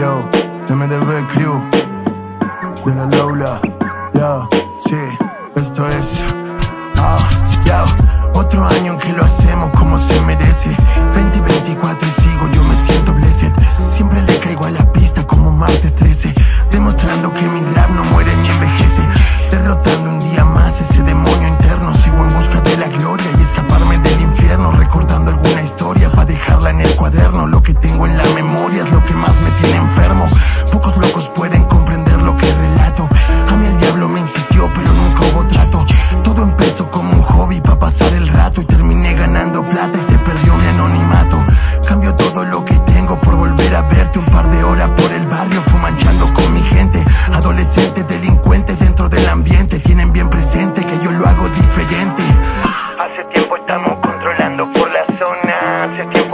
yo, MDB Crew, de la Lola, yo, sí, esto es, ah, yo, otro año que lo hacemos como se merece, 2024 y sigo, yo me siento blessed, siempre le caigo a la pista como martes 13, demostrando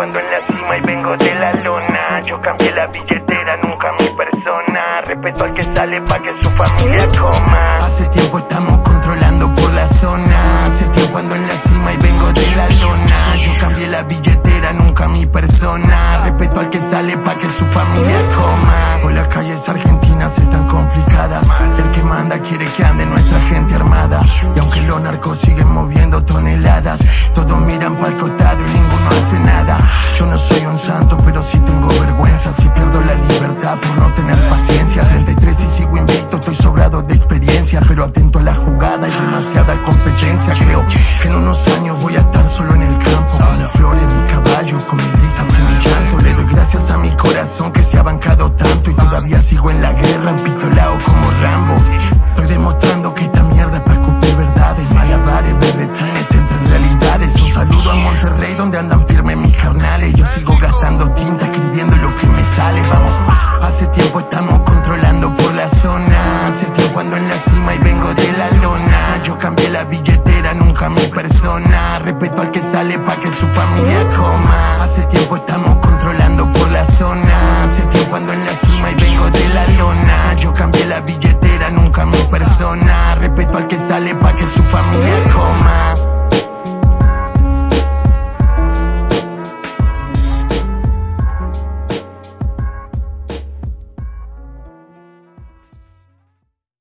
zona. Hace tiempo ando en la cima y vengo de la lona. Yo cambié la billetera, nunca mi persona. Respeto al que sale pa' que su familia coma. Hace tiempo estamos controlando por la zona. Hace tiempo ando en la cima y vengo de la lona. Yo cambié la billetera, nunca mi persona. Respeto al que sale pa' que su familia coma. Hoy las calles argentinas están complicadas. El que manda quiere que ande nuestra gente armada. Y aunque los narcos siguen moviendo toneladas, todos miran para el costado y ninguno hace nada. Yo no soy un santo, pero sí tengo vergüenza. Si pierdo la libertad por no tener paciencia. 33 y sigo invicto, estoy sobrado de experiencia. Pero atento a la jugada, hay demasiada competencia. Creo que en unos años voy a vengo de la lona. Yo cambié la billetera, nunca mi persona. Respeto al que sale pa' que su familia coma. Hace tiempo estamos controlando por la zona. Hace tiempo ando en la cima y vengo de la lona. Yo cambié la billetera, nunca mi persona. Respeto al que sale pa' que su familia coma.